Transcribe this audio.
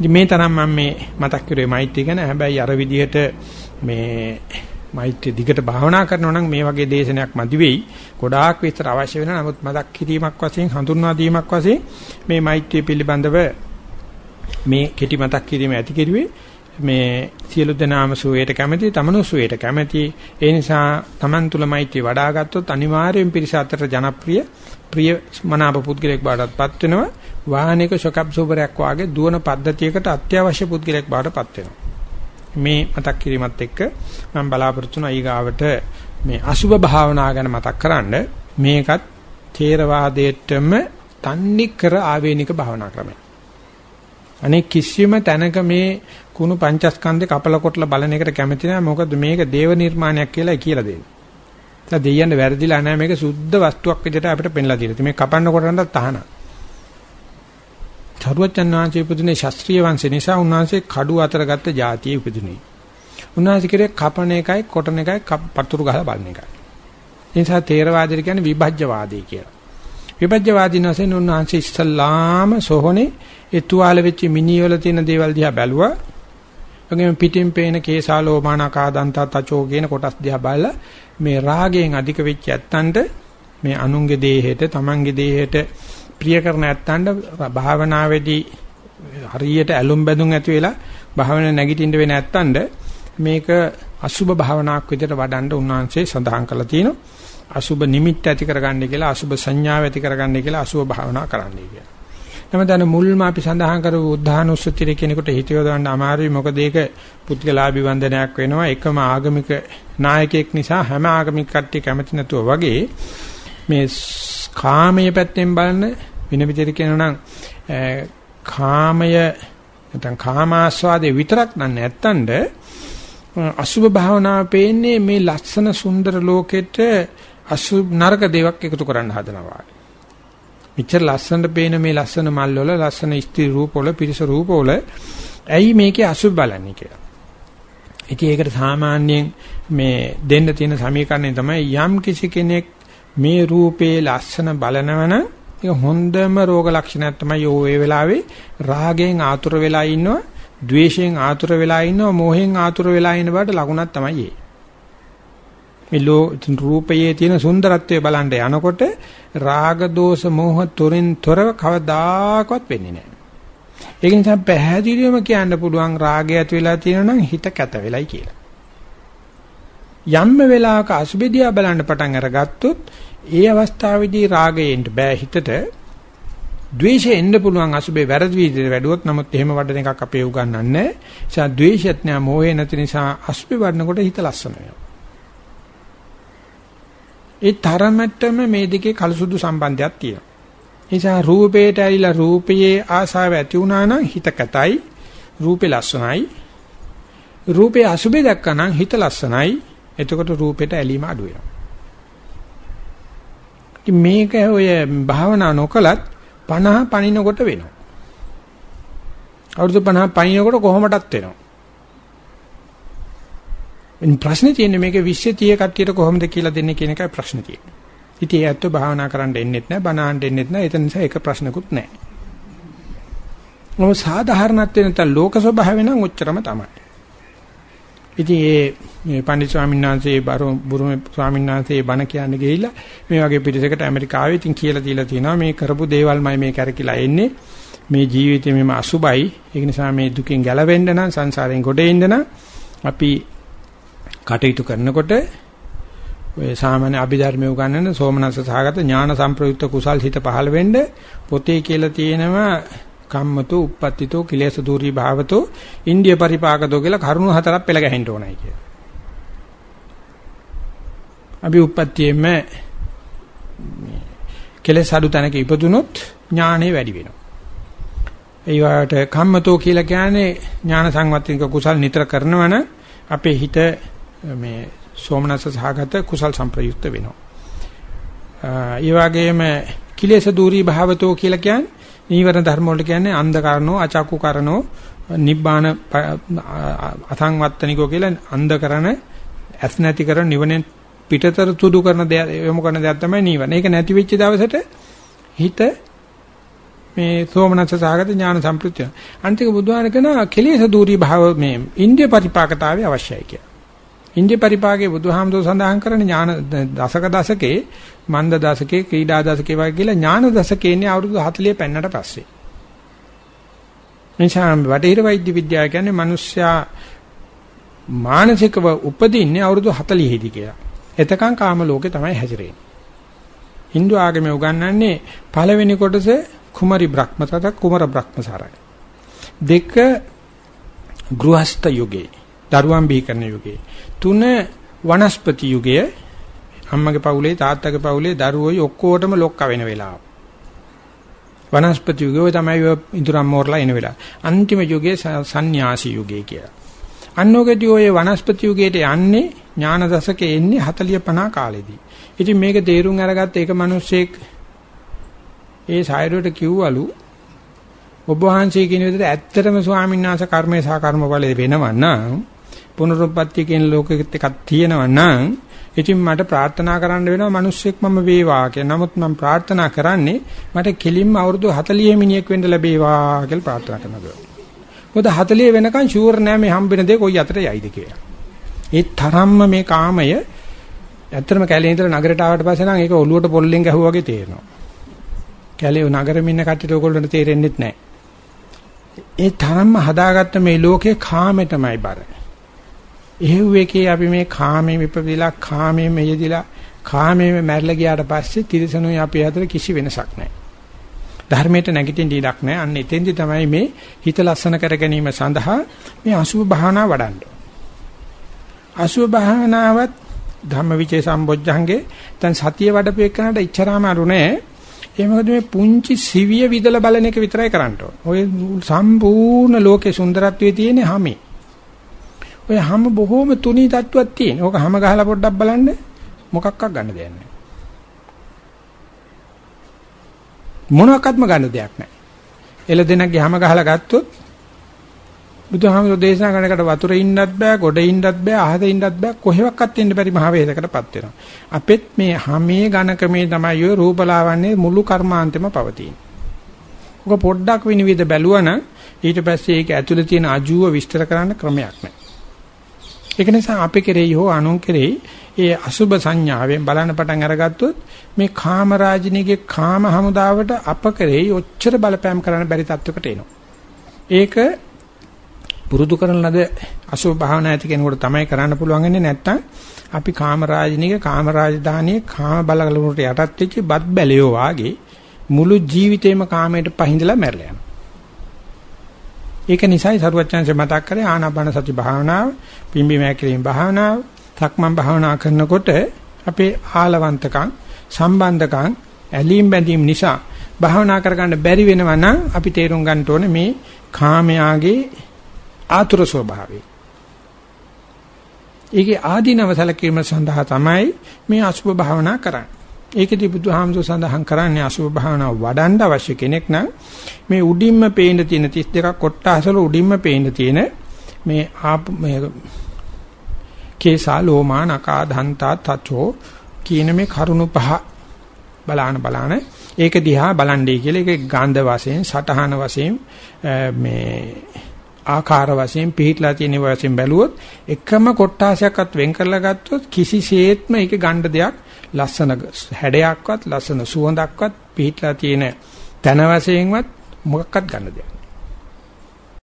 ඉතින් මේ තරම් මම මේ මතක් කරුවේ මෛත්‍රී ගැන. හැබැයි අර විදිහට මේ මෛත්‍රී දිගට භාවනා කරනවා නම් මේ වගේ දේශනයක් මදි වෙයි. ගොඩාක් විස්තර අවශ්‍ය වෙනවා. නමුත් මතක් කිරීමක් වශයෙන් හඳුන්වා දීමක් වශයෙන් මේ මෛත්‍රී පිළිබඳව මේ කෙටි මතක් කිරීම ඇති කෙරුවේ මේ සියලු දෙනාම සුවයට කැමති, තමනු සුවයට කැමති. ඒ නිසා Taman තුල මෛත්‍රී වඩා ගත්තොත් අනිවාර්යෙන් පිරිස අතර ජනප්‍රිය ප්‍රිය මනාප පුද්ගලෙක් බාටපත් වෙනවා. වාහනයක ෂොක් ඇබ්සෝබරයක් වාගේ දුවන පද්ධතියකට අත්‍යවශ්‍ය පුද්ගලෙක් බාටපත් වෙනවා. මේ මතක් කිරීමත් එක්ක මම බලාපොරොත්තු වෙනවා ඊගාවට මේ අසුභ භාවනා ගැන මතක් කරන්න මේකත් ථේරවාදයේටම තන්නේ කර ආවේනික භාවනා ක්‍රමයක්. අනේ කිසිම තැනක මේ කුණු පංචස්කන්ධේ කපල කොටලා බලන එකට කැමති නැහැ මොකද මේක දේව නිර්මාණයක් කියලා කියලා දෙන්නේ. ඒ දෙයයන් වැරදිලා නැහැ මේක සුද්ධ වස්තුවක් විදිහට අපිට පෙන්ලා දීලා. මේ කපන්න කොටන්න තහනම්. චරුවචන් වහන්සේ ඉපදුනේ ශාස්ත්‍රීය වංශේ නිසා උන්වහන්සේ කඩු අතර ගත්ත જાතියේ ඉපදුනේ. උන්වහන්සේ කිරේ කපන එකයි කොටන එකයි පතුරු ගහලා බලන එකයි. ඒ නිසා තේරවාදය කියන්නේ විභජ්‍යවාදී කියලා. විභජ්‍යවාදීන් වශයෙන් උන්වහන්සේ ඉස්සල්ලාම සෝහනේ ඒ තුවාල වෙච්ච මිනිවල තියෙන දේවල් දිහා බැලුවා. වගේම පිටින් පේන කේසාලෝමානා කාදන්තා තචෝ කියන කොටස් දිහා බලලා මේ රාගයෙන් අධික වෙච්ච ඇත්තන්ට මේ අනුන්ගේ දේහෙට තමන්ගේ දේහෙට ප්‍රිය කරන ඇත්තන්ට භාවනාවේදී හරියට ඇලුම් බැඳුම් ඇති වෙලා භාවන නැගිටින්න වෙන ඇත්තන්ට මේක අසුබ භාවනාවක් විදිහට වඩන්න උන්වහන්සේ සඳහන් කරලා තියෙනවා. අසුබ නිමිත්ත ඇති කරගන්න කියලා අසුබ සංඥාව ඇති කරගන්න කියලා අසුබ භාවනා කරන්නයි කියලා. නමුත් මුල්ම අපි සඳහන් කරපු උද්ධානුස්සතිය කෙනෙකුට හිතියව දාන්න අමාරුයි මොකද ඒක පුත්කලාභි වන්දනයක් වෙනවා එකම ආගමික නායකයෙක් නිසා හැම ආගමික කට්ටිය කැමති නැතුව වගේ මේ කාමයේ පැත්තෙන් බලන වෙන විදිහට කියනවා නම් කාමය නැත්නම් කාමාස්වාදේ විතරක් නන්නේ නැත්තඳ අසුභ භාවනාව පේන්නේ මේ ලස්සන සුන්දර ලෝකෙට අසුභ නරක දේවල් එකතු කරන්න හදනවා. මෙච්චර ලස්සනට පේන මේ ලස්සන මල් වල ලස්සන ස්ත්‍රී රූප වල පිරිස රූප වල ඇයි මේකේ අසුභ බලන්නේ කියලා. ඉතින් ඒකට සාමාන්‍යයෙන් මේ දෙන්න තියෙන සමීකරණය තමයි යම් කිසි කෙනෙක් මේ රූපේ ලස්සන බලනවන ඒක හොඳම රෝග ලක්ෂණයක් තමයි ඕ ඒ වෙලාවේ රාගයෙන් ආතුර වෙලා ඉන්නවා, ద్వේෂයෙන් ආතුර වෙලා ඉන්නවා, මෝහෙන් ආතුර වෙලා ඉන්න බාට ලකුණක් තමයි ඒ. මේ ලෝ රූපයේ තියෙන සුන්දරත්වය බලන්න යනකොට රාග දෝෂ මෝහ තුරින් තොරව කවදාකවත් වෙන්නේ නැහැ. ඒක නිසා පැහැදිලිවම කියන්න පුළුවන් රාගය ඇති වෙලා තියෙනවා නම් හිත කැත වෙලයි කියලා. යම්ම වෙලාවක අසුබෙදියා බලන්න පටන් අරගත්තොත් ඒ අවස්ථාවේදී රාගයෙන් බෑ හිතට ද්වේෂය එන්න පුළුවන් අසුබේ වැරදි විදිහට වැඩුවොත් නමුත් එහෙම වඩන එකක් අපේ උගන්වන්නේ නැහැ. ඒ නිසා ද්වේෂයත් නෑ මොහේ නැති නිසා අසුබේ වඩනකොට හිත ලස්සන වෙනවා. ඒ තරමටම මේ දෙකේ කලසුදු සම්බන්ධයක් තියෙනවා. ඒ නිසා රූපේට ඇලිලා රූපයේ ආසාව ඇති වුණා නම් හිත කතයි, රූපේ ලස්සනයි. රූපේ අසුබේ දැක්කනම් හිත ලස්සනයි. එතකොට රූපෙට ඇලීම අඩු වෙනවා. මේක ඔය භාවනා නොකලත් 50 පණිනකොට වෙනවා. අවුරුදු 50 පණිනකොට කොහොමදත් වෙනවා. ඉතින් ප්‍රශ්නේ තියෙන්නේ මේක 20 30 කට්ටියට කොහොමද කියලා දෙන්නේ කියන එකයි ප්‍රශ්නේ තියෙන්නේ. ඉතින් ඒ ඇත්ත භාවනා කරන්න එන්නෙත් නැහැ, බණ අහන්න එන්නෙත් නැහැ. ඒ නිසා එක ප්‍රශ්නකුත් නැහැ. මොකද සාධාරණත්වයෙන් නැත්නම් ලෝක ස්වභාවය නම් ඔච්චරම තමයි. ඉතින් ඒ පණ්ඩිත ස්වාමීන් වහන්සේ බුරුමේ ස්වාමීන් වහන්සේ බණ කියන්න ගිහිල්ලා මේ වගේ පිරිසකට ඇමරිකාවේ ඉතින් කියලා දීලා තියෙනවා. මේ කරපු දේවල්මයි මේ කරකිලා එන්නේ. මේ ජීවිතේ මෙම අසුබයි. ඒක නිසා මේ දුකින් ගැලවෙන්න නම් සංසාරයෙන් ගොඩ එන්න නම් අපි කටයුතු කරනකොට ඔය සාමාන්‍ය අභිධර්මයේ උගන්වන සෝමනස්ස සහගත ඥාන සම්ප්‍රයුක්ත කුසල් හිත පහළ වෙන්න පොතේ කියලා තියෙනවා කම්මතෝ uppatthito කිලේශ දූරී භාවතෝ ඉන්දිය පරිපාකතෝ කියලා කරුණු හතරක් පෙළ ගැහෙන්න ඕනයි කියලා. අපි uppattiයෙම කෙලෙස් අඩු තැනක ඉපදුනොත් ඥානෙ වැඩි වෙනවා. ඒවට කම්මතෝ කියලා කියන්නේ ඥාන සංවත්තික කුසල් නිතර කරනවන අපේ හිත මේ සෝමනස්ස සහගත කුසල් සංප්‍රයුක්ත වෙනවා. ඒ වගේම කිලේශ දූරී භාවතෝ කියලා කියන්නේ නීවරණ ධර්ම වලට කියන්නේ අන්ධ කරනෝ අචක්කු කරනෝ නිබ්බාන අසංවත්තනිකෝ කියලා අන්ධ කරන ඇස් නැති කරන නිවනෙන් පිටතර තුඩු කරන දේ යොමු කරන දේ තමයි නීවරණ. ඒක නැති වෙච්ච දවසට හිත මේ සෝමනස්ස සාගත ඥාන සම්ප්‍රත්‍ය. අන්තික බුදුහාම කියන කෙලෙස දූරී භාව මේ ඉන්ද්‍රිය පරිපාකතාවය අවශ්‍යයි කියලා. ඉන්ද්‍රිය පරිපාකයේ බුදුහාමදෝ සඳහන් කරන ඥාන දසක දසකේ මන්ද දසකේ ක්‍රීඩා දසකේ වගේ කියලා ඥාන දසකේ ඉන්නේ අවුරුදු 40 පෙන්නට පස්සේ. නිසා වටහිර වෛද්‍ය විද්‍යාව කියන්නේ මිනිස්සයා මානසිකව උපදින්නේ අවුරුදු 40 දී කියලා. එතකන් කාම ලෝකේ තමයි හැසිරෙන්නේ. Hindu ආගමේ උගන්වන්නේ පළවෙනි කොටස කුමරි බ්‍රහ්මසත කුමර බ්‍රහ්මසාරයි. දෙක ගෘහස්ත යුගයේ දරුවන් බිහි කරන යුගයේ. තුන වනස්පති යුගයේ අම්මගේ පවුලේ තාත්තගේ පවුලේ දරුවෝයි ඔක්කොටම ලොක්ක වෙන වෙලාව. වනස්පති යුගයේ තමයි ඉදurang මෝරලා එන වෙලාව. අන්තිම යුගයේ සන්‍යාසි යුගය කියලා. අන්නෝගදී ඔය වනස්පති යුගයට යන්නේ ඥාන දශකයේ එන්නේ 40 50 කාලෙදී. ඉතින් මේක තේරුම් අරගත්ත එක මිනිස්සෙක් ඒ සායරයට කිව්වලු ඔබ වහන්සේ කියන විදිහට ඇත්තටම ස්වාමීන් වහන්සේ කර්මේ සහ කර්මඵලයේ වෙනව නම් පුනරුත්පත්ති කියන ලෝකෙත් එකක් තියෙනව නම් ඉතින් මට ප්‍රාර්ථනා කරන්න වෙනවා මිනිස්සෙක් මම වේවා කියලා. නමුත් මම ප්‍රාර්ථනා කරන්නේ මට කෙලින්ම අවුරුදු 40 මිනිහෙක් වෙන්න ලැබේවා කියලා ප්‍රාර්ථනා කරනවා. මොකද 40 වෙනකන් ෂුවර් නෑ මේ හම්බෙන දේ කොයි අතට යයිද කියලා. ඒ තරම්ම මේ කාමය ඇත්තටම කැලේ ඉඳලා නගරයට ආවට පස්සේ නම් ඒක ඔලුවට පොල්ලෙන් ගැහුවා වගේ තේරෙනවා. කැලේ නගරෙම ඉන්න කට්ටියට ඕගොල්ලන්ට තේරෙන්නේ නැහැ. ඒ තරම්ම හදාගත්ත මේ ලෝකේ කාමෙටමයි බර. එහෙව් එකේ අපි මේ කාමයේ විපවිලා කාමයේ මෙයදිලා කාමයේ මැරලා ගියාට පස්සේ තිරසනුයි අපි අතර කිසි වෙනසක් නැහැ. ධර්මයට නැගිටින්න ඉඩක් නැහැ. අන්න එතෙන්දි තමයි මේ හිත ලස්සන කර ගැනීම සඳහා මේ අසුභ භාවනා වඩන්න. අසුභ භාවනාවත් ධම්මවිචේ සම්බොජ්ජංගේ දැන් සතිය වඩපු එකනට ඉච්චරාම අරුනේ ඒ මොකද මේ පුංචි සිවිය විදලා බලන එක විතරයි කරන්න ඕන. ඔය සම්පූර්ණ ලෝකේ සුන්දරත්වයේ තියෙන හැමේ. ඔය හැම බොහෝම තුනී තත්ත්වයක් තියෙන. ඕක හැම ගහලා පොඩ්ඩක් බලන්න මොකක්වත් ගන්න දෙයක් නැහැ. මොනවාක්වත්ම ගන්න දෙයක් නැහැ. එළ දෙනක්ගේ හැම ගහලා ගත්තොත් බුදුහාමුදුරෝ දේශනා කරනකට වතුරේ ඉන්නත් බෑ, ගොඩ ඉන්නත් බෑ, අහසේ ඉන්නත් බෑ, කොහෙවත් ඉන්න බැරි මහ වේදකටපත් වෙනවා. අපෙත් මේ හැමේ ඝනකමේ තමයි ඔය රූපලාවන්නේ මුළු කර්මාන්තෙම පවතින. ඔක පොඩ්ඩක් විනිවිද බැලුවනම් ඊට පස්සේ ඒක ඇතුලේ තියෙන අජුව විස්තර කරන්න ක්‍රමයක් නැහැ. ඒක නිසා අපි කෙරෙහි හෝ අනුන් කෙරෙහි ඒ අසුබ සංඥාවෙන් බලන්න පටන් අරගත්තොත් මේ කාමරාජිනීගේ කාම හමුදාවට අප කෙරෙහි ඔච්චර බලපෑම් කරන්න බැරි තත්වයකට එනවා. ඒක පුරුදු කරන ලද අසුභ භාවනා ඇති කෙනෙකුට තමයි කරන්න පුළුවන් වෙන්නේ නැත්තම් අපි කාමරාජිනික කාමරාජධානියේ කාම බලවලට යටත් වෙච්ච බත් බැලියෝ වාගේ මුළු ජීවිතේම කාමයට පහඳලා මැරලා යනවා. ඒක නිසායි සරුවච්චන්සේ මතක් කරේ ආනාපාන සති භාවනාව, පිම්බි මෑකිරීම භාවනාව, සක්මන් භාවනා කරනකොට අපේ ආලවන්තකම්, සම්බන්ධකම්, ඇලීම් බැඳීම් නිසා භාවනා කරගන්න බැරි වෙනවා නම් අපි තේරුම් ගන්න ඕනේ මේ කාමයාගේ ආතුර ස්වභාවය. ඒකේ ආදීනව සැලකීම සඳහා තමයි මේ අසුභ භාවනා කරන්නේ. ඒකදී බුදුහාමුදුර සඳහන් කරන්නේ අසුභ භාවනාව වඩන්න අවශ්‍ය කෙනෙක් නම් මේ උඩින්ම පේන තියෙන 32ක් කොට්ටාසල උඩින්ම පේන තියෙන මේ ආප මේ කේසා ලෝමා නකා දන්තා තචෝ කියන මේ කරුණු පහ බලාන බලාන ඒක දිහා බලන්නේ කියලා ඒක ගන්ධ වශයෙන් සටහන වශයෙන් මේ ආකාර වශයෙන් පිළිట్లా තියෙන වශයෙන් බැලුවොත් එකම කොටාසයක්වත් වෙන් කරලා ගත්තොත් කිසිසේත්ම ඒක ගන්න දෙයක් ලස්සන හැඩයක්වත් ලස්සන සුවඳක්වත් පිළිట్లా තියෙන තන වශයෙන්වත් මොකක්වත් ගන්න දෙයක්